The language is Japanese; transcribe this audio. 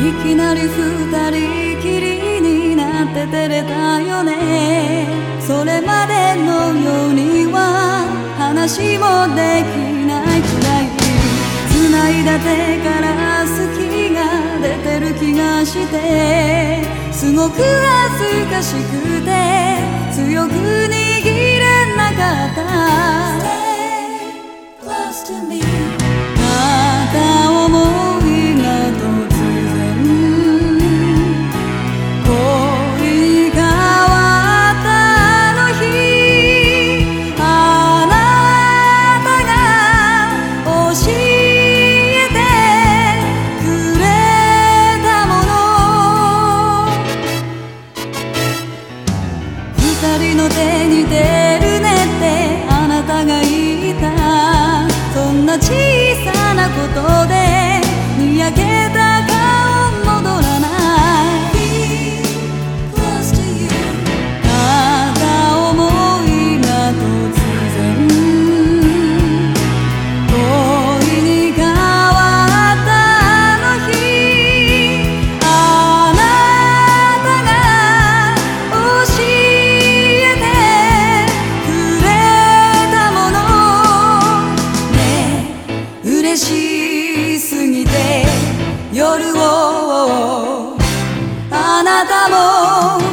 いきなり二人きりになって照れたよね。それまでのようには話もできないくらい。繋いだ手から隙が出てる気がして。すごく恥ずかしくて強く握れなかった。Stay close to me. しすぎて夜をあなたも